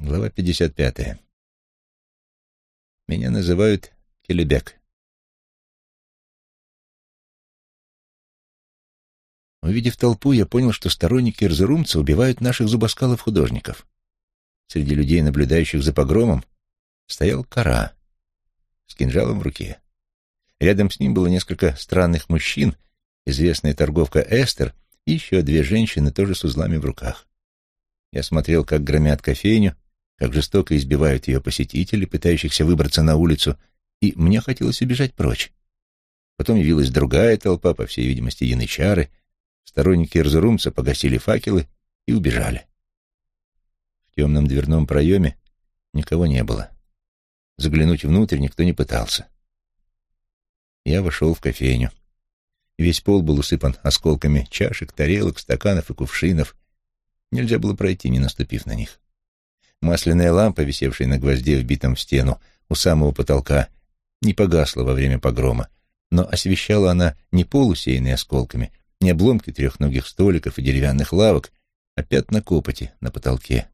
Глава 55. Меня называют Келебек. Увидев толпу, я понял, что сторонники Эрзерумца убивают наших зубоскалов-художников. Среди людей, наблюдающих за погромом, стоял Кара с кинжалом в руке. Рядом с ним было несколько странных мужчин, известная торговка Эстер и еще две женщины, тоже с узлами в руках. Я смотрел, как громят кофейню, как жестоко избивают ее посетители, пытающихся выбраться на улицу, и мне хотелось убежать прочь. Потом явилась другая толпа, по всей видимости, янычары. Сторонники Эрзурумца погасили факелы и убежали. В темном дверном проеме никого не было. Заглянуть внутрь никто не пытался. Я вошел в кофейню. Весь пол был усыпан осколками чашек, тарелок, стаканов и кувшинов. Нельзя было пройти, не наступив на них. Масляная лампа, висевшая на гвозде, вбитом в стену, у самого потолка, не погасла во время погрома, но освещала она не пол, усеянный осколками, не обломки трехногих столиков и деревянных лавок, а пятна копоти на потолке.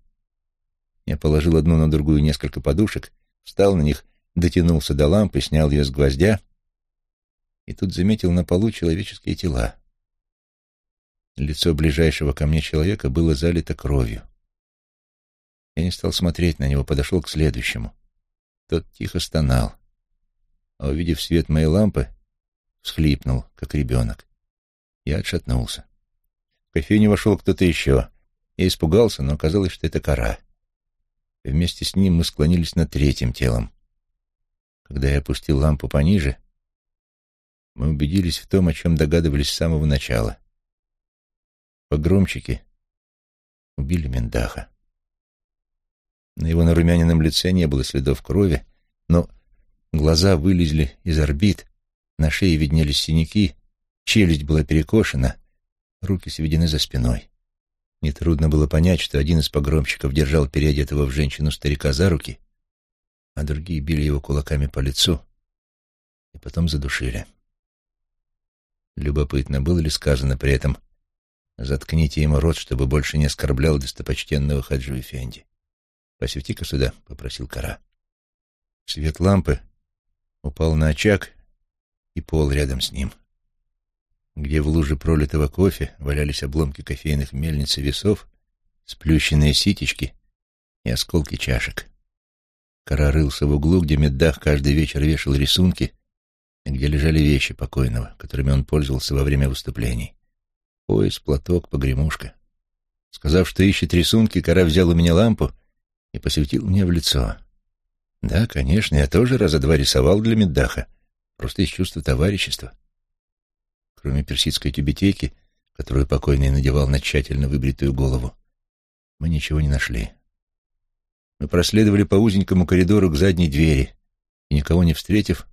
Я положил одну на другую несколько подушек, встал на них, дотянулся до лампы, снял ее с гвоздя и тут заметил на полу человеческие тела. Лицо ближайшего ко мне человека было залито кровью. Я не стал смотреть на него, подошел к следующему. Тот тихо стонал, а увидев свет моей лампы, всхлипнул, как ребенок. Я отшатнулся. В кофейню вошел кто-то еще. Я испугался, но оказалось, что это кора. Вместе с ним мы склонились над третьим телом. Когда я опустил лампу пониже, мы убедились в том, о чем догадывались с самого начала. Погромчики убили Мендаха. На его нарумяненном лице не было следов крови, но глаза вылезли из орбит, на шее виднелись синяки, челюсть была перекошена, руки сведены за спиной. Нетрудно было понять, что один из погромщиков держал переодетого в женщину старика за руки, а другие били его кулаками по лицу и потом задушили. Любопытно, было ли сказано при этом «Заткните ему рот, чтобы больше не оскорблял достопочтенного Хаджи Эфенди». «Посвети-ка сюда», — попросил Кара. Свет лампы упал на очаг и пол рядом с ним, где в луже пролитого кофе валялись обломки кофейных мельниц и весов, сплющенные ситечки и осколки чашек. Кара рылся в углу, где Меддах каждый вечер вешал рисунки, где лежали вещи покойного, которыми он пользовался во время выступлений. Пояс, платок, погремушка. Сказав, что ищет рисунки, Кара взял у меня лампу — и посветил мне в лицо. Да, конечно, я тоже раза два рисовал для Меддаха, просто из чувства товарищества. Кроме персидской тюбетейки, которую покойный надевал на тщательно выбритую голову, мы ничего не нашли. Мы проследовали по узенькому коридору к задней двери и, никого не встретив,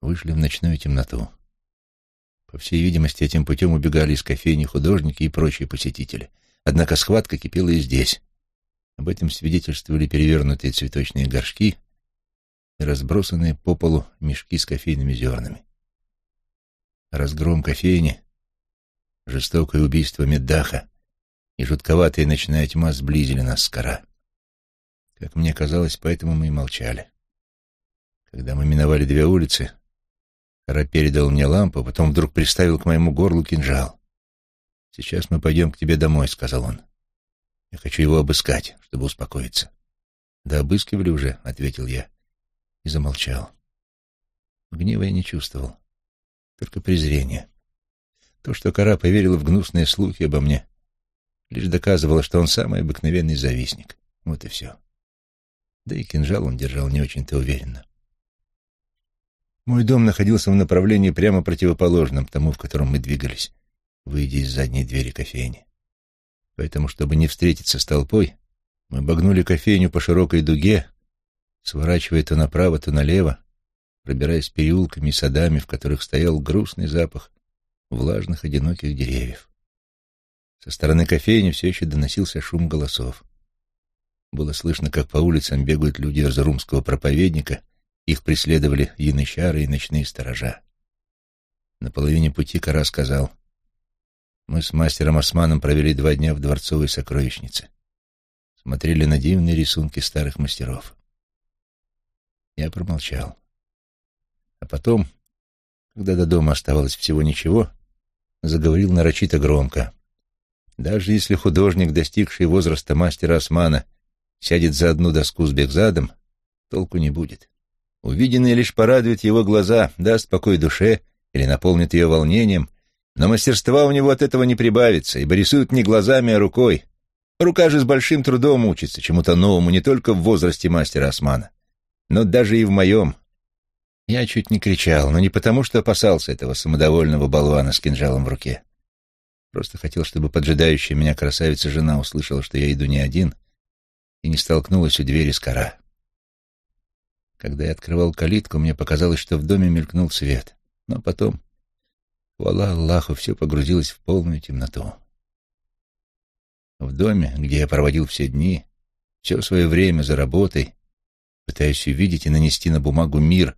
вышли в ночную темноту. По всей видимости, этим путем убегали из кофейни художники и прочие посетители. Однако схватка кипела и здесь. Об этом свидетельствовали перевернутые цветочные горшки и разбросанные по полу мешки с кофейными зернами. Разгром кофейни, жестокое убийство Меддаха и жутковатая ночная тьма сблизили нас с Кара. Как мне казалось, поэтому мы и молчали. Когда мы миновали две улицы, Кара передал мне лампу, потом вдруг приставил к моему горлу кинжал. «Сейчас мы пойдем к тебе домой», — сказал он. Я хочу его обыскать, чтобы успокоиться. Да обыскивали уже, — ответил я и замолчал. Гнева я не чувствовал, только презрение. То, что Кара поверила в гнусные слухи обо мне, лишь доказывало, что он самый обыкновенный завистник. Вот и все. Да и кинжал он держал не очень-то уверенно. Мой дом находился в направлении прямо противоположном тому, в котором мы двигались, выйдя из задней двери кофейни. Поэтому, чтобы не встретиться с толпой, мы обогнули кофейню по широкой дуге, сворачивая то направо, то налево, пробираясь переулками и садами, в которых стоял грустный запах влажных одиноких деревьев. Со стороны кофейни все еще доносился шум голосов. Было слышно, как по улицам бегают люди Азурумского проповедника, их преследовали янычары и ночные сторожа. На половине пути Кара сказал, мы с мастером Османом провели два дня в дворцовой сокровищнице. смотрели на дивные рисунки старых мастеров. Я промолчал. А потом, когда до дома оставалось всего ничего, заговорил нарочито громко. Даже если художник, достигший возраста мастера Османа, сядет за одну доску с Бекзадом, толку не будет. Увиденное лишь порадует его глаза, даст покой душе или наполнит ее волнением, но мастерства у него от этого не прибавится, ибо рисует не глазами, а рукой. Рука же с большим трудом учится чему-то новому не только в возрасте мастера Османа, но даже и в моем. Я чуть не кричал, но не потому, что опасался этого самодовольного болвана с кинжалом в руке. Просто хотел, чтобы поджидающая меня красавица-жена услышала, что я иду не один, и не столкнулась у двери с кора. Когда я открывал калитку, мне показалось, что в доме мелькнул свет, но потом Хвала Аллаху, все погрузилось в полную темноту. В доме, где я проводил все дни, все свое время за работой, пытаясь увидеть и нанести на бумагу мир,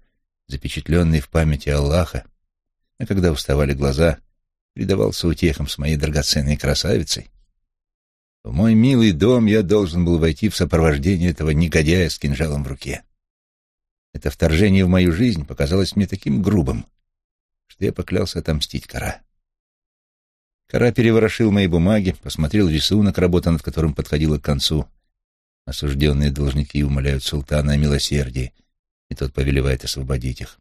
запечатленный в памяти Аллаха, а когда уставали глаза, предавался утехам с моей драгоценной красавицей, в мой милый дом я должен был войти в сопровождение этого негодяя с кинжалом в руке. Это вторжение в мою жизнь показалось мне таким грубым, что я поклялся отомстить Кара. Кара переворошил мои бумаги, посмотрел рисунок, работа над которым подходила к концу. Осужденные должники умоляют султана о милосердии, и тот повелевает освободить их.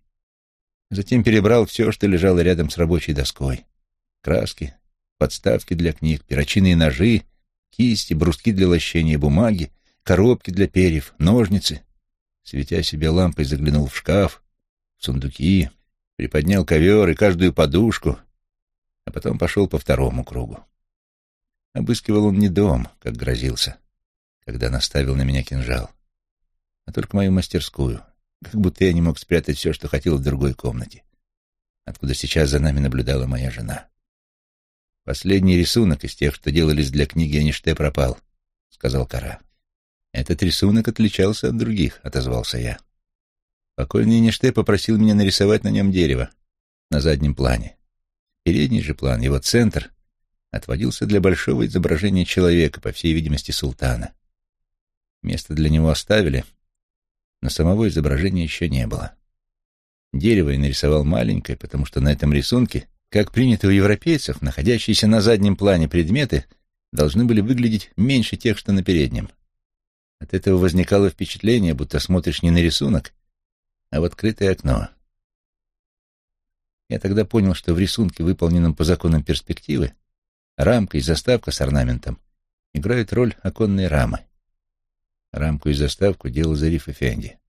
Затем перебрал все, что лежало рядом с рабочей доской. Краски, подставки для книг, перочинные ножи, кисти, бруски для лощения бумаги, коробки для перьев, ножницы. Светя себе лампой, заглянул в шкаф, в сундуки, приподнял ковер и каждую подушку, а потом пошел по второму кругу. Обыскивал он не дом, как грозился, когда наставил на меня кинжал, а только мою мастерскую, как будто я не мог спрятать все, что хотел в другой комнате, откуда сейчас за нами наблюдала моя жена. «Последний рисунок из тех, что делались для книги Аниште, пропал», — сказал Кара. «Этот рисунок отличался от других», — отозвался я. Покойный Ниште попросил меня нарисовать на нем дерево на заднем плане. Передний же план, его центр, отводился для большого изображения человека, по всей видимости, султана. Место для него оставили, но самого изображения еще не было. Дерево я нарисовал маленькое, потому что на этом рисунке, как принято у европейцев, находящиеся на заднем плане предметы должны были выглядеть меньше тех, что на переднем. От этого возникало впечатление, будто смотришь не на рисунок, а в открытое окно. Я тогда понял, что в рисунке, выполненном по законам перспективы, рамка и заставка с орнаментом играют роль оконной рамы. Рамку и заставку делал Зариф Эфенди.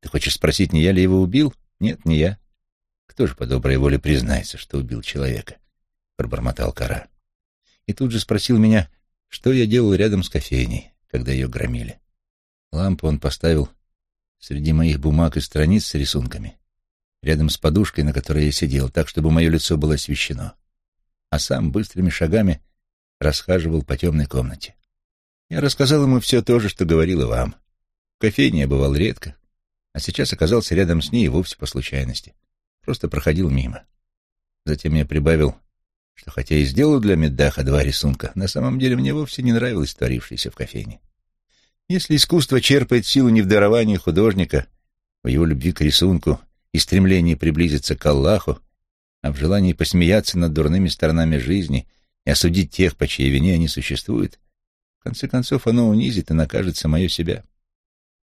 Ты хочешь спросить, не я ли его убил? Нет, не я. Кто же по доброй воле признается, что убил человека? Пробормотал Кара. И тут же спросил меня, что я делал рядом с кофейней, когда ее громили. Лампу он поставил среди моих бумаг и страниц с рисунками, рядом с подушкой, на которой я сидел, так, чтобы мое лицо было освещено, а сам быстрыми шагами расхаживал по темной комнате. Я рассказал ему все то же, что говорил и вам. В кофейне я бывал редко, а сейчас оказался рядом с ней вовсе по случайности. Просто проходил мимо. Затем я прибавил, что хотя и сделал для Меддаха два рисунка, на самом деле мне вовсе не нравилось творившееся в кофейне. Если искусство черпает силу не в даровании художника, в его любви к рисунку и стремлении приблизиться к Аллаху, а в желании посмеяться над дурными сторонами жизни и осудить тех, по чьей вине они существуют, в конце концов оно унизит и накажет самое себя.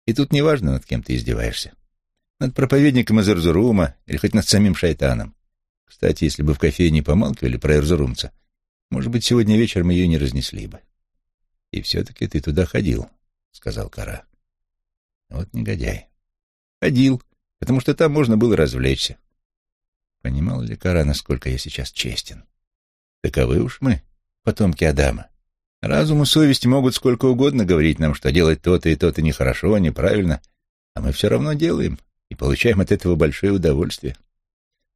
И тут неважно, над кем ты издеваешься. Над проповедником из Эрзурума или хоть над самим шайтаном. Кстати, если бы в кофейне помалкивали про Эрзурумца, может быть, сегодня вечером ее не разнесли бы. И все-таки ты туда ходил, — сказал Кара. Вот негодяй. Ходил, потому что там можно было развлечься. Понимал ли Кара, насколько я сейчас честен? Таковы уж мы, потомки Адама. Разум и совесть могут сколько угодно говорить нам, что делать то-то и то-то нехорошо, неправильно, а мы все равно делаем и получаем от этого большое удовольствие.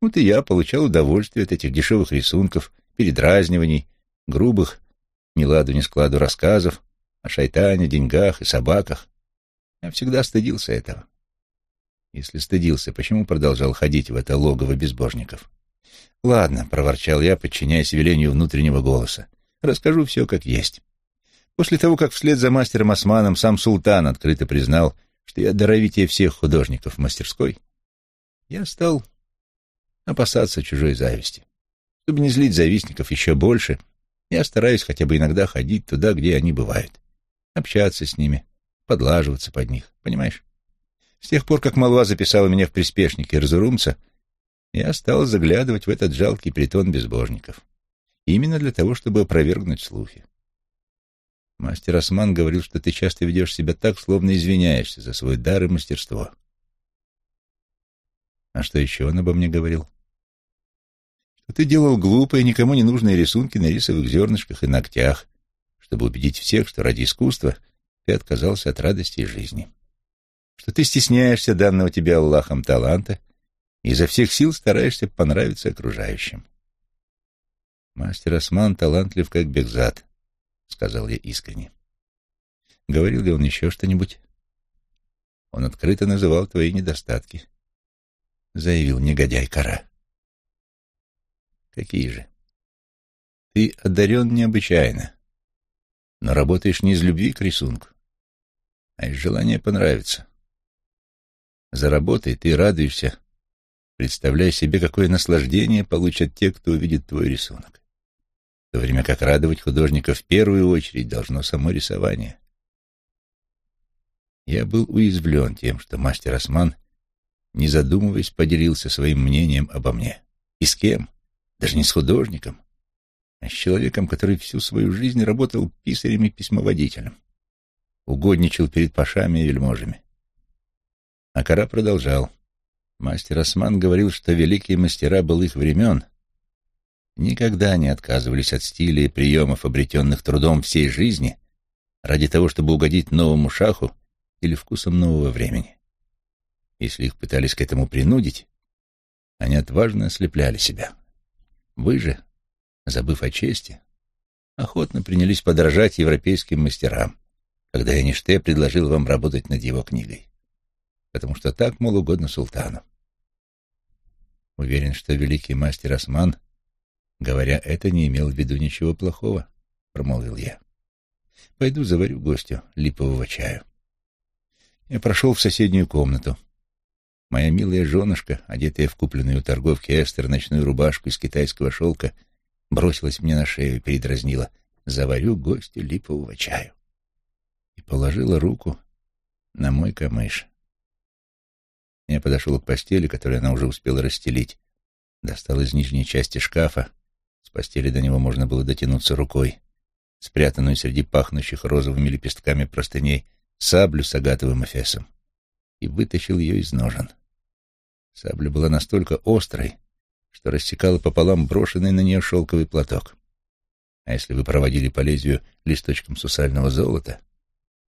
Вот и я получал удовольствие от этих дешевых рисунков, передразниваний, грубых, ни ладу ни складу рассказов, о шайтане, деньгах и собаках. Я всегда стыдился этого. Если стыдился, почему продолжал ходить в это логово безбожников? «Ладно», — проворчал я, подчиняясь велению внутреннего голоса. «Расскажу все как есть. После того, как вслед за мастером Османом сам султан открыто признал, что я даровитее всех художников в мастерской, я стал опасаться чужой зависти. Чтобы не злить завистников еще больше, я стараюсь хотя бы иногда ходить туда, где они бывают, общаться с ними, подлаживаться под них, понимаешь? С тех пор, как молва записала меня в приспешники Разурумца, я стал заглядывать в этот жалкий притон безбожников. Именно для того, чтобы опровергнуть слухи. Мастер Осман говорил, что ты часто ведешь себя так, словно извиняешься за свой дар и мастерство. А что еще он обо мне говорил? Что ты делал глупые, никому не нужные рисунки на рисовых зернышках и ногтях, чтобы убедить всех, что ради искусства ты отказался от радости и жизни. Что ты стесняешься данного тебе Аллахом таланта и изо всех сил стараешься понравиться окружающим. Мастер Осман талантлив, как Бекзад, — сказал я искренне. Говорил ли он еще что-нибудь? Он открыто называл твои недостатки, — заявил негодяй Кара. Какие же? Ты одарен необычайно, но работаешь не из любви к рисунку, а из желания понравиться. За работой ты радуешься, представляя себе, какое наслаждение получат те, кто увидит твой рисунок в то время как радовать художника в первую очередь должно само рисование. Я был уязвлен тем, что мастер Осман, не задумываясь, поделился своим мнением обо мне. И с кем? Даже не с художником, а с человеком, который всю свою жизнь работал писарем и письмоводителем. Угодничал перед пашами и вельможами. А Кара продолжал. Мастер Осман говорил, что великие мастера былых времен никогда не отказывались от стиля и приемов, обретенных трудом всей жизни, ради того, чтобы угодить новому шаху или вкусам нового времени. Если их пытались к этому принудить, они отважно ослепляли себя. Вы же, забыв о чести, охотно принялись подражать европейским мастерам, когда Яниште предложил вам работать над его книгой. Потому что так, мол, угодно султану. Уверен, что великий мастер Осман Говоря это, не имел в виду ничего плохого, — промолвил я. Пойду заварю гостю липового чаю. Я прошел в соседнюю комнату. Моя милая женушка, одетая в купленную у торговки Эстер ночную рубашку из китайского шелка, бросилась мне на шею и передразнила. «Заварю гостю липового чаю» и положила руку на мой камыш. Я подошел к постели, которую она уже успела расстелить, достал из нижней части шкафа. С постели до него можно было дотянуться рукой, спрятанную среди пахнущих розовыми лепестками простыней саблю с агатовым эфесом, и вытащил ее из ножен. Сабля была настолько острой, что рассекала пополам брошенный на нее шелковый платок. А если вы проводили по лезвию листочком сусального золота,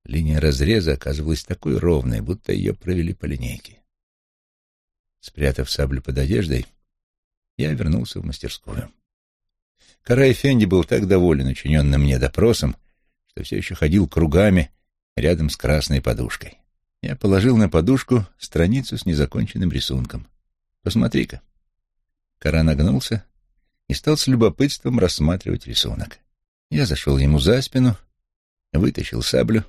линия разреза оказывалась такой ровной, будто ее провели по линейке. Спрятав саблю под одеждой, я вернулся в мастерскую. Карай Фенди был так доволен учиненным мне допросом, что все еще ходил кругами рядом с красной подушкой. Я положил на подушку страницу с незаконченным рисунком. «Посмотри-ка». Кара нагнулся и стал с любопытством рассматривать рисунок. Я зашел ему за спину, вытащил саблю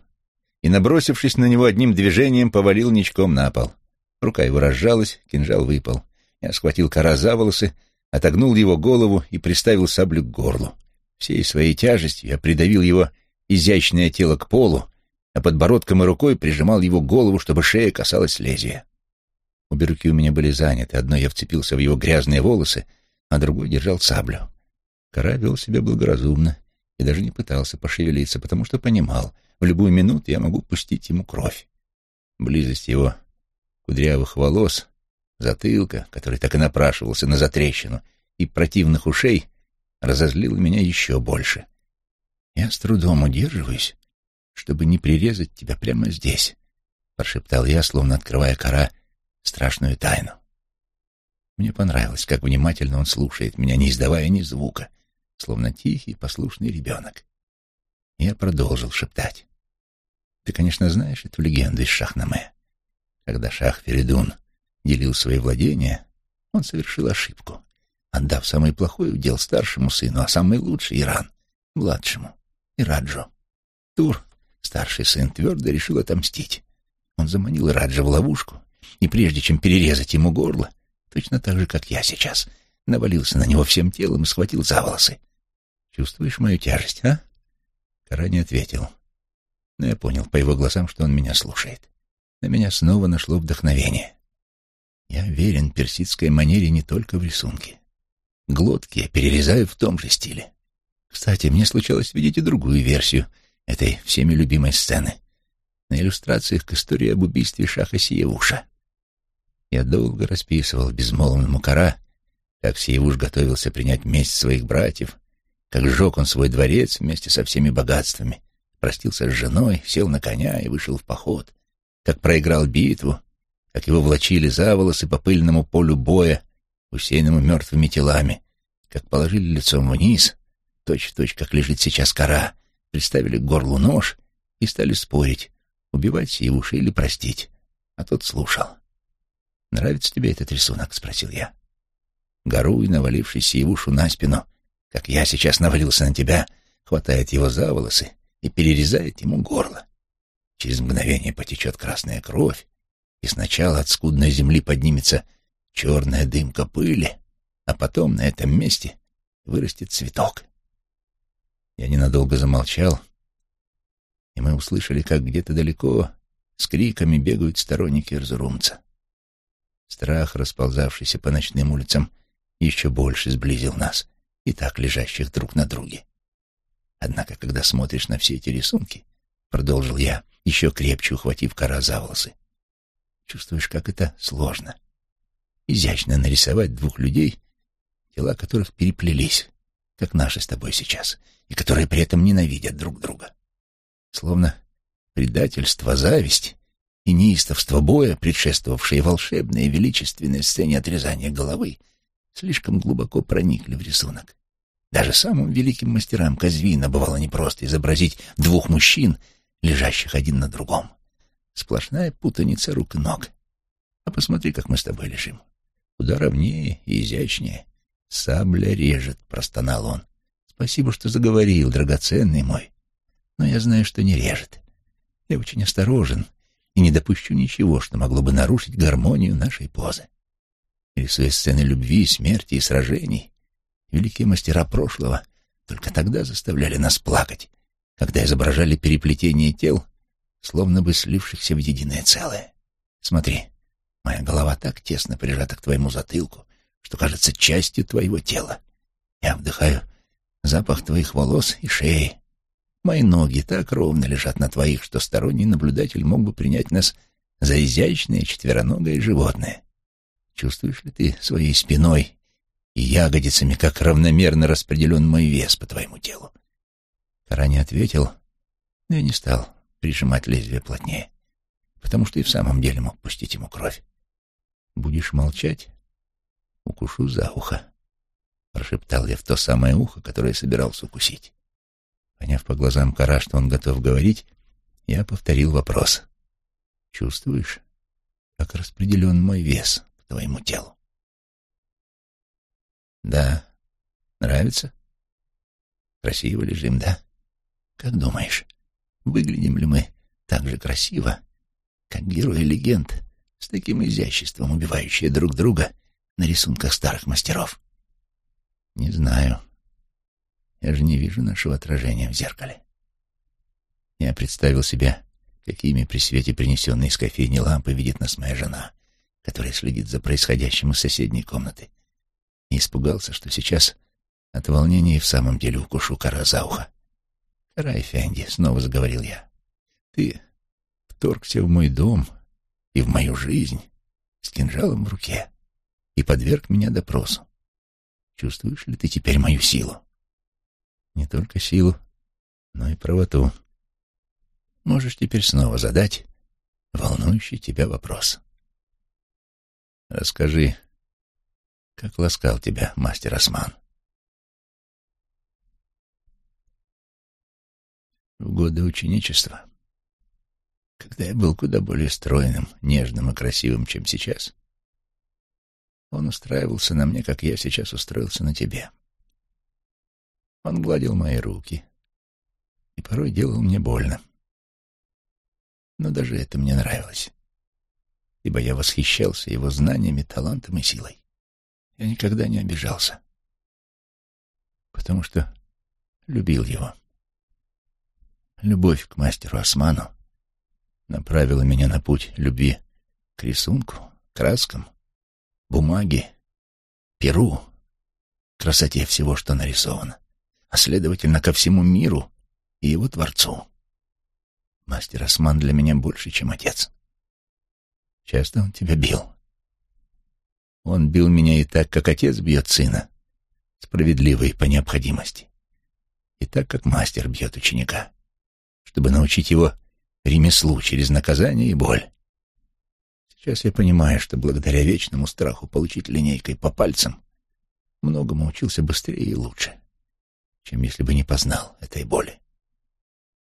и, набросившись на него одним движением, повалил ничком на пол. Рука его разжалась, кинжал выпал. Я схватил Кара за волосы отогнул его голову и приставил саблю к горлу. Всей своей тяжестью я придавил его изящное тело к полу, а подбородком и рукой прижимал его голову, чтобы шея касалась лезвия. Обе руки у меня были заняты, одной я вцепился в его грязные волосы, а другой держал саблю. Кора вел себя благоразумно и даже не пытался пошевелиться, потому что понимал, в любую минуту я могу пустить ему кровь. Близость его кудрявых волос затылка, который так и напрашивался на затрещину, и противных ушей, разозлил меня еще больше. «Я с трудом удерживаюсь, чтобы не прирезать тебя прямо здесь», — прошептал я, словно открывая кора страшную тайну. Мне понравилось, как внимательно он слушает меня, не издавая ни звука, словно тихий, послушный ребенок. Я продолжил шептать. «Ты, конечно, знаешь эту легенду из Шахнаме, когда Шах Феридун делил свои владения, он совершил ошибку, отдав самый плохой удел старшему сыну, а самый лучший — Иран, младшему, Ираджу. Тур, старший сын, твердо решил отомстить. Он заманил Раджа в ловушку, и прежде чем перерезать ему горло, точно так же, как я сейчас, навалился на него всем телом и схватил за волосы. «Чувствуешь мою тяжесть, а?» Кара не ответил. Но я понял по его глазам, что он меня слушает. На меня снова нашло вдохновение. Я верен персидской манере не только в рисунке. Глотки я перерезаю в том же стиле. Кстати, мне случалось видеть и другую версию этой всеми любимой сцены. На иллюстрациях к истории об убийстве Шаха Сиевуша. Я долго расписывал безмолвному Кара, как Сиевуш готовился принять месть своих братьев, как сжег он свой дворец вместе со всеми богатствами, простился с женой, сел на коня и вышел в поход, как проиграл битву, как его влачили за волосы по пыльному полю боя, усеянному мертвыми телами, как положили лицом вниз, точь-в-точь, -точь, как лежит сейчас кора, приставили к горлу нож и стали спорить, убивать Сиевуша или простить. А тот слушал. «Нравится тебе этот рисунок?» — спросил я. Горуй, навалившись Сиевушу на спину, как я сейчас навалился на тебя, хватает его за волосы и перерезает ему горло. Через мгновение потечет красная кровь, и сначала от скудной земли поднимется черная дымка пыли, а потом на этом месте вырастет цветок. Я ненадолго замолчал, и мы услышали, как где-то далеко с криками бегают сторонники Эрзурумца. Страх, расползавшийся по ночным улицам, еще больше сблизил нас, и так лежащих друг на друге. Однако, когда смотришь на все эти рисунки, продолжил я, еще крепче ухватив кора за волосы, чувствуешь, как это сложно. Изящно нарисовать двух людей, тела которых переплелись, как наши с тобой сейчас, и которые при этом ненавидят друг друга. Словно предательство, зависть и неистовство боя, предшествовавшие волшебной и величественной сцене отрезания головы, слишком глубоко проникли в рисунок. Даже самым великим мастерам Казвина бывало непросто изобразить двух мужчин, лежащих один на другом. Сплошная путаница рук и ног. А посмотри, как мы с тобой лежим. Куда ровнее и изящнее. Сабля режет, простонал он. Спасибо, что заговорил, драгоценный мой. Но я знаю, что не режет. Я очень осторожен и не допущу ничего, что могло бы нарушить гармонию нашей позы рисуя сцены любви, смерти и сражений. Великие мастера прошлого только тогда заставляли нас плакать, когда изображали переплетение тел, словно бы слившихся в единое целое. Смотри, моя голова так тесно прижата к твоему затылку, что кажется частью твоего тела. Я вдыхаю запах твоих волос и шеи. Мои ноги так ровно лежат на твоих, что сторонний наблюдатель мог бы принять нас за изящное четвероногое животное. Чувствуешь ли ты своей спиной и ягодицами, как равномерно распределен мой вес по твоему телу? Кара не ответил, но я не стал прижимать лезвие плотнее, потому что и в самом деле мог пустить ему кровь. «Будешь молчать? Укушу за ухо», — прошептал я в то самое ухо, которое собирался укусить. Поняв по глазам Кара, что он готов говорить, я повторил вопрос. «Чувствуешь, как распределен мой вес?» твоему телу. Да, нравится? Красиво лежим, да? Как думаешь, выглядим ли мы так же красиво, как герои легенд, с таким изяществом, убивающие друг друга на рисунках старых мастеров? Не знаю. Я же не вижу нашего отражения в зеркале. Я представил себе, какими при свете принесенной из кофейни лампы видит нас моя жена — который следит за происходящим из соседней комнаты, и испугался, что сейчас от волнения и в самом деле укушу кора за ухо. «Кара Эфенди», — снова заговорил я, — «ты вторгся в мой дом и в мою жизнь с кинжалом в руке и подверг меня допросу. Чувствуешь ли ты теперь мою силу? Не только силу, но и правоту. Можешь теперь снова задать волнующий тебя вопрос. Расскажи, как ласкал тебя мастер Осман? В годы ученичества, когда я был куда более стройным, нежным и красивым, чем сейчас, он устраивался на мне, как я сейчас устроился на тебе. Он гладил мои руки, и порой делал мне больно. Но даже это мне нравилось, ибо я восхищался его знаниями, талантом и силой. Я никогда не обижался, потому что любил его. Любовь к мастеру Осману направила меня на путь любви к рисунку, краскам, бумаге, перу, красоте всего, что нарисовано, а, следовательно, ко всему миру и его Творцу. Мастер Осман для меня больше, чем отец. Часто он тебя бил. Он бил меня и так, как отец бьет сына, справедливо и по необходимости, и так, как мастер бьет ученика, чтобы научить его ремеслу через наказание и боль. Сейчас я понимаю, что благодаря вечному страху получить линейкой по пальцам многому учился быстрее и лучше, чем если бы не познал этой боли.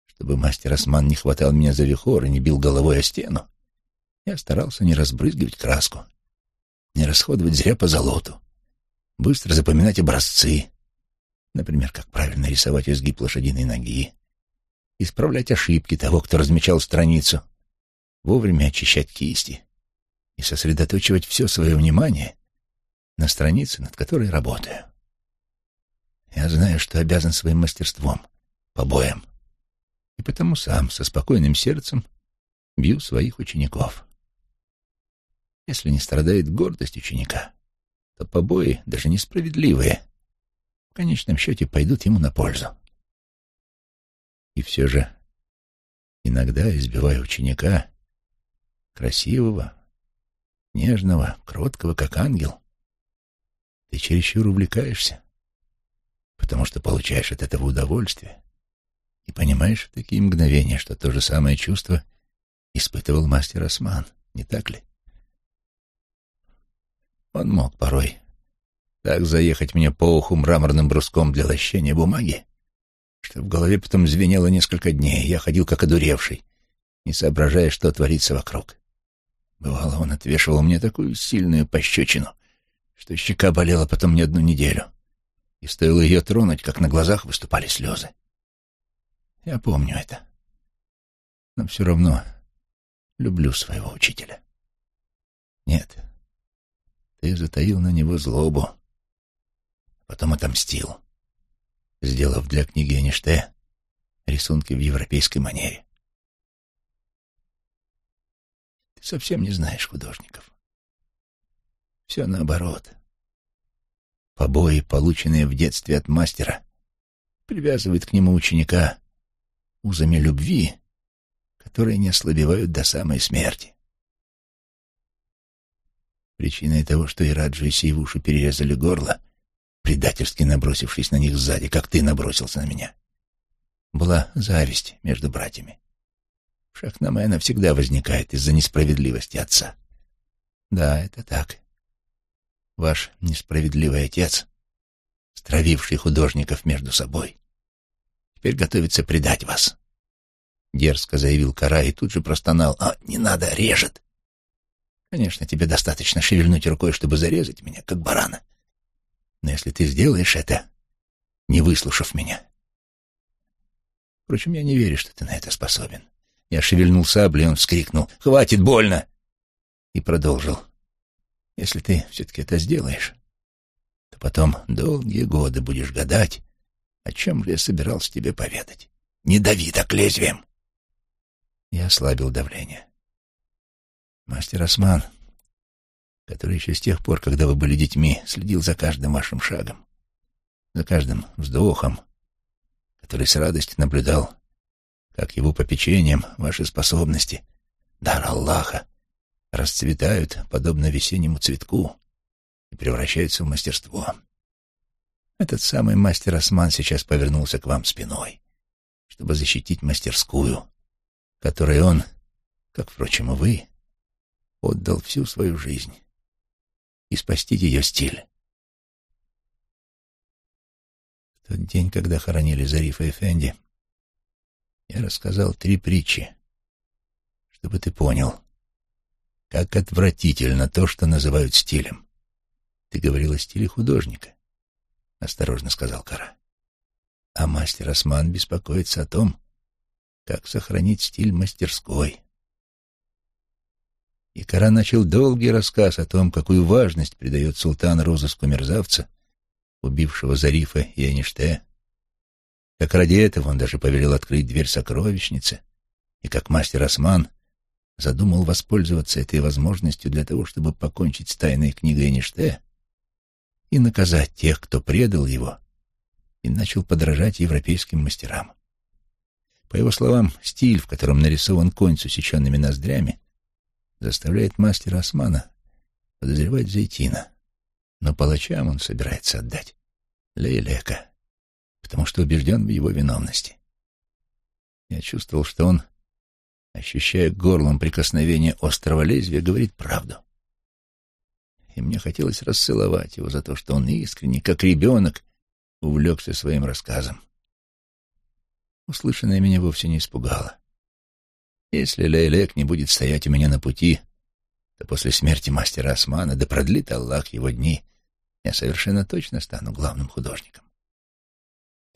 Чтобы мастер Осман не хватал меня за вихор и не бил головой о стену, я старался не разбрызгивать краску, не расходовать зря по золоту, быстро запоминать образцы, например, как правильно рисовать изгиб лошадиной ноги, исправлять ошибки того, кто размечал страницу, вовремя очищать кисти и сосредоточивать все свое внимание на странице, над которой работаю. Я знаю, что обязан своим мастерством, побоем, и потому сам со спокойным сердцем бью своих учеников. Если не страдает гордость ученика, то побои, даже несправедливые, в конечном счете пойдут ему на пользу. И все же иногда, избивая ученика, красивого, нежного, кроткого, как ангел, ты чересчур увлекаешься, потому что получаешь от этого удовольствие и понимаешь в такие мгновения, что то же самое чувство испытывал мастер Осман, не так ли? Он мог порой так заехать мне по уху мраморным бруском для лощения бумаги, что в голове потом звенело несколько дней, я ходил как одуревший, не соображая, что творится вокруг. Бывало, он отвешивал мне такую сильную пощечину, что щека болела потом не одну неделю, и стоило ее тронуть, как на глазах выступали слезы. Я помню это, но все равно люблю своего учителя. Нет, ты затаил на него злобу, потом отомстил, сделав для книги Эништэ рисунки в европейской манере. Ты совсем не знаешь художников. Все наоборот. Побои, полученные в детстве от мастера, привязывают к нему ученика узами любви, которые не ослабевают до самой смерти. Причиной того, что Ираджу и Сейвушу перерезали горло, предательски набросившись на них сзади, как ты набросился на меня, была зависть между братьями. Шахнаме она всегда возникает из-за несправедливости отца. Да, это так ваш несправедливый отец, стравивший художников между собой, теперь готовится предать вас. Дерзко заявил Кара и тут же простонал. «А, не надо, режет!» «Конечно, тебе достаточно шевельнуть рукой, чтобы зарезать меня, как барана. Но если ты сделаешь это, не выслушав меня...» Впрочем, я не верю, что ты на это способен. Я шевельнул саблей, он вскрикнул. «Хватит, больно!» И продолжил. Если ты все-таки это сделаешь, то потом долгие годы будешь гадать, о чем же я собирался тебе поведать. Не дави так лезвием. Я ослабил давление. Мастер Осман, который еще с тех пор, когда вы были детьми, следил за каждым вашим шагом, за каждым вздохом, который с радостью наблюдал, как его попечением ваши способности, дар Аллаха, расцветают, подобно весеннему цветку, и превращаются в мастерство. Этот самый мастер Осман сейчас повернулся к вам спиной, чтобы защитить мастерскую, которой он, как, впрочем, и вы, отдал всю свою жизнь, и спасти ее стиль. В тот день, когда хоронили Зарифа Эфенди, я рассказал три притчи, чтобы ты понял, как отвратительно то, что называют стилем. Ты говорил о стиле художника, — осторожно сказал Кара. А мастер Осман беспокоится о том, как сохранить стиль мастерской. И Кара начал долгий рассказ о том, какую важность придает султан розыску мерзавца, убившего Зарифа и Эниште, как ради этого он даже повелел открыть дверь сокровищницы, и как мастер Осман задумал воспользоваться этой возможностью для того, чтобы покончить с тайной книгой Эниште и наказать тех, кто предал его и начал подражать европейским мастерам. По его словам, стиль, в котором нарисован конь с усеченными ноздрями, заставляет мастера Османа подозревать Зайтина. Но палачам он собирается отдать Лейлека, потому что убежден в его виновности. Я чувствовал, что он, ощущая горлом прикосновение острого лезвия, говорит правду. И мне хотелось расцеловать его за то, что он искренне, как ребенок, увлекся своим рассказом. Услышанное меня вовсе не испугало. Если Лейлек не будет стоять у меня на пути, то после смерти мастера Османа, да продлит Аллах его дни, я совершенно точно стану главным художником.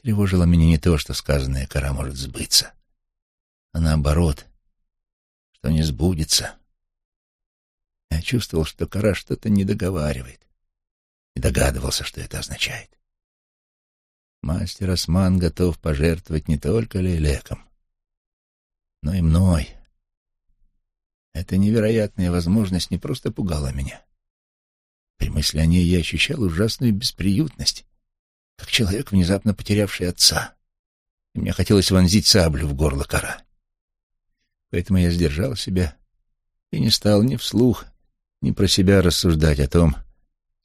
Тревожило меня не то, что сказанное Кара может сбыться, а наоборот, что не сбудется. Я чувствовал, что Кара что-то не договаривает, и догадывался, что это означает. Мастер Осман готов пожертвовать не только Лейлеком, но и мной. Эта невероятная возможность не просто пугала меня. При мысли о ней я ощущал ужасную бесприютность, как человек, внезапно потерявший отца. И мне хотелось вонзить саблю в горло кора. Поэтому я сдержал себя и не стал ни вслух, ни про себя рассуждать о том,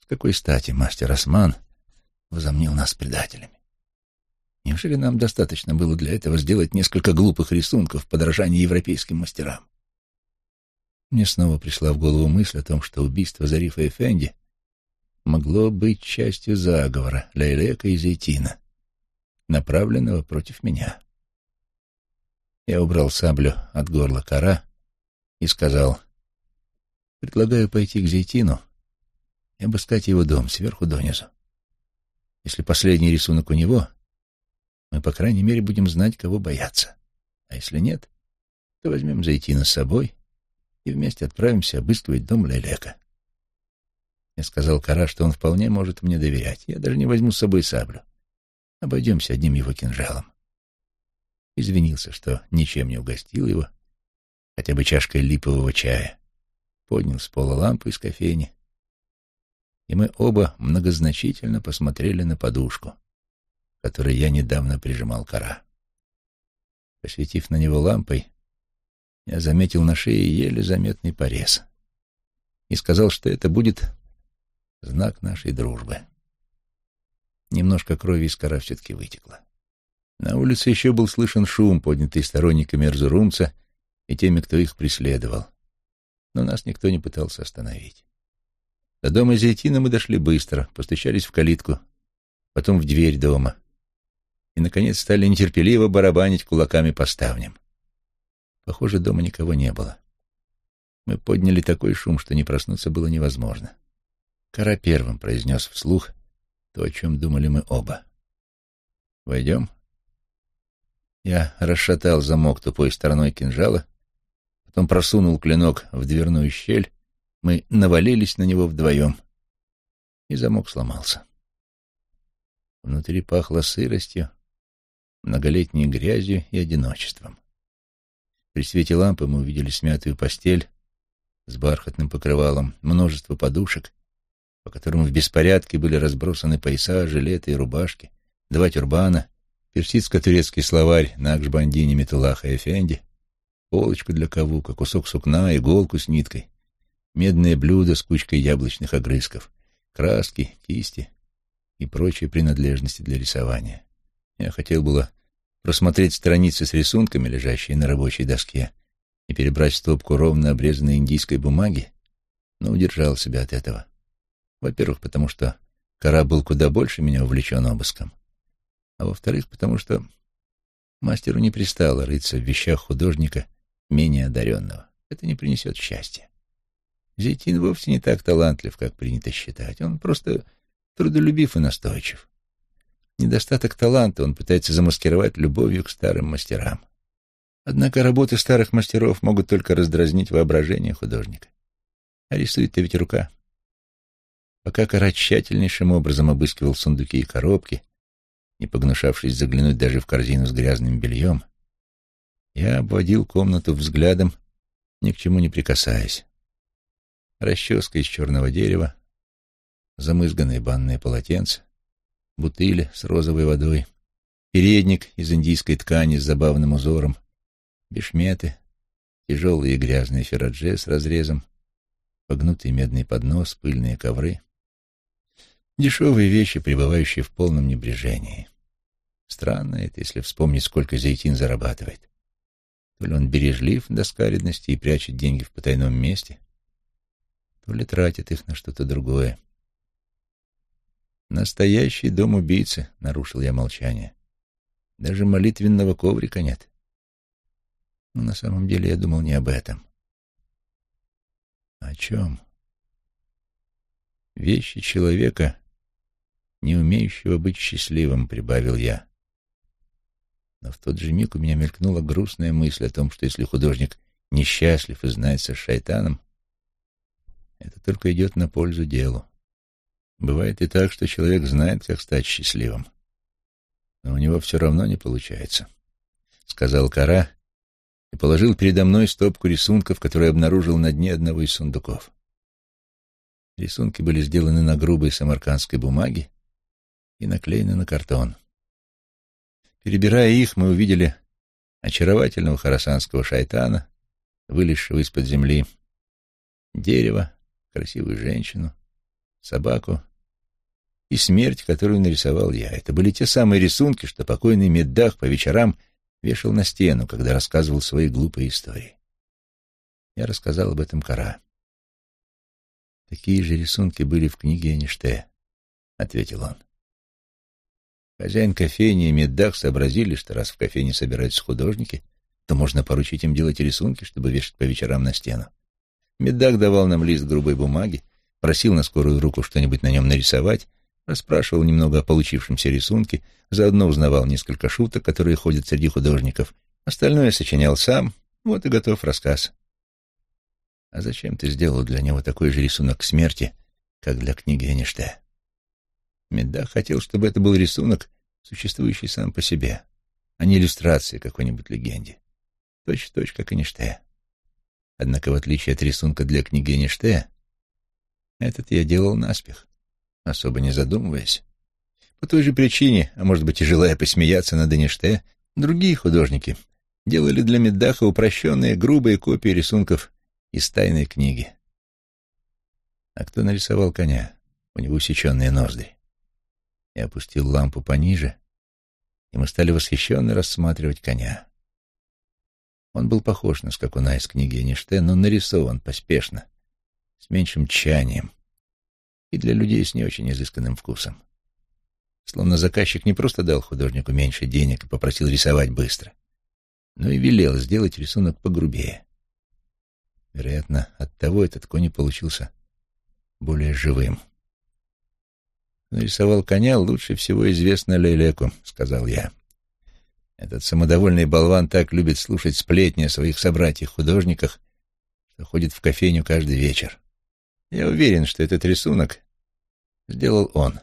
с какой стати мастер Осман возомнил нас предателями. Неужели нам достаточно было для этого сделать несколько глупых рисунков в европейским мастерам? Мне снова пришла в голову мысль о том, что убийство Зарифа Эфенди могло быть частью заговора Лейлека и Зейтина, направленного против меня. Я убрал саблю от горла кора и сказал, «Предлагаю пойти к Зейтину и обыскать его дом сверху донизу. Если последний рисунок у него, мы, по крайней мере, будем знать, кого бояться. А если нет, то возьмем Зайтина с собой и вместе отправимся обыскивать дом Лелека. Я сказал Кара, что он вполне может мне доверять. Я даже не возьму с собой саблю. Обойдемся одним его кинжалом. Извинился, что ничем не угостил его, хотя бы чашкой липового чая. Поднял с пола лампу из кофейни, и мы оба многозначительно посмотрели на подушку, который я недавно прижимал кора. Посветив на него лампой, я заметил на шее еле заметный порез и сказал, что это будет знак нашей дружбы. Немножко крови из кора все-таки вытекло. На улице еще был слышен шум, поднятый сторонниками Эрзурумца и теми, кто их преследовал. Но нас никто не пытался остановить. До дома Зейтина мы дошли быстро, постучались в калитку, потом в дверь дома и, наконец, стали нетерпеливо барабанить кулаками по ставням. Похоже, дома никого не было. Мы подняли такой шум, что не проснуться было невозможно. Кара первым произнес вслух то, о чем думали мы оба. «Войдем?» Я расшатал замок тупой стороной кинжала, потом просунул клинок в дверную щель, мы навалились на него вдвоем, и замок сломался. Внутри пахло сыростью, многолетней грязью и одиночеством. При свете лампы мы увидели смятую постель с бархатным покрывалом, множество подушек, по которым в беспорядке были разбросаны пояса, жилеты и рубашки, два тюрбана, персидско-турецкий словарь на Акшбандине Метулаха Эфенди, полочку для кавука, кусок сукна, иголку с ниткой, медное блюдо с кучкой яблочных огрызков, краски, кисти и прочие принадлежности для рисования. Я хотел было просмотреть страницы с рисунками, лежащие на рабочей доске, и перебрать стопку ровно обрезанной индийской бумаги, но удержал себя от этого. Во-первых, потому что Кара был куда больше меня увлечен обыском, а во-вторых, потому что мастеру не пристало рыться в вещах художника менее одаренного. Это не принесет счастья. Зейтин вовсе не так талантлив, как принято считать. Он просто трудолюбив и настойчив. Недостаток таланта он пытается замаскировать любовью к старым мастерам. Однако работы старых мастеров могут только раздразнить воображение художника. А рисует-то ведь рука. Пока Кара тщательнейшим образом обыскивал сундуки и коробки, не погнушавшись заглянуть даже в корзину с грязным бельем, я обводил комнату взглядом, ни к чему не прикасаясь. Расческа из черного дерева, замызганные банные полотенца, бутыли с розовой водой, передник из индийской ткани с забавным узором, бешметы, тяжелые и грязные фераджи с разрезом, погнутый медный поднос, пыльные ковры. Дешевые вещи, пребывающие в полном небрежении. Странно это, если вспомнить, сколько Зейтин зарабатывает. То ли он бережлив до скаридности и прячет деньги в потайном месте, то ли тратит их на что-то другое. «Настоящий дом убийцы», — нарушил я молчание. «Даже молитвенного коврика нет». Но на самом деле я думал не об этом. О чем? Вещи человека, не умеющего быть счастливым, прибавил я. Но в тот же миг у меня мелькнула грустная мысль о том, что если художник несчастлив и знается с шайтаном, это только идет на пользу делу. Бывает и так, что человек знает, как стать счастливым, но у него все равно не получается, — сказал Кара и положил передо мной стопку рисунков, которые обнаружил на дне одного из сундуков. Рисунки были сделаны на грубой самаркандской бумаге и наклеены на картон. Перебирая их, мы увидели очаровательного харасанского шайтана, вылезшего из-под земли, дерево, красивую женщину, собаку и смерть, которую нарисовал я. Это были те самые рисунки, что покойный Меддах по вечерам — вешал на стену, когда рассказывал свои глупые истории. Я рассказал об этом Кара. «Такие же рисунки были в книге Эништея», — ответил он. Хозяин кофейни и Меддах сообразили, что раз в кофейне собираются художники, то можно поручить им делать рисунки, чтобы вешать по вечерам на стену. Меддах давал нам лист грубой бумаги, просил на скорую руку что-нибудь на нем нарисовать, расспрашивал немного о получившемся рисунке, заодно узнавал несколько шуток, которые ходят среди художников. Остальное сочинял сам, вот и готов рассказ. А зачем ты сделал для него такой же рисунок смерти, как для книги Эништея? Медда хотел, чтобы это был рисунок, существующий сам по себе, а не иллюстрация какой-нибудь легенде. Точь-в-точь, как Эништея. Однако, в отличие от рисунка для книги Эништея, этот я делал наспех особо не задумываясь. По той же причине, а может быть и желая посмеяться над Эништэ, другие художники делали для Меддаха упрощенные грубые копии рисунков из тайной книги. А кто нарисовал коня? У него усеченные ноздри. Я опустил лампу пониже, и мы стали восхищенно рассматривать коня. Он был похож на скакуна из книги Эништэ, но нарисован поспешно, с меньшим тщанием, и для людей с не очень изысканным вкусом. Словно заказчик не просто дал художнику меньше денег и попросил рисовать быстро, но и велел сделать рисунок погрубее. Вероятно, оттого этот конь получился более живым. «Нарисовал коня лучше всего известно Лейлеку», — сказал я. Этот самодовольный болван так любит слушать сплетни о своих собратьях-художниках, что ходит в кофейню каждый вечер. Я уверен, что этот рисунок сделал он.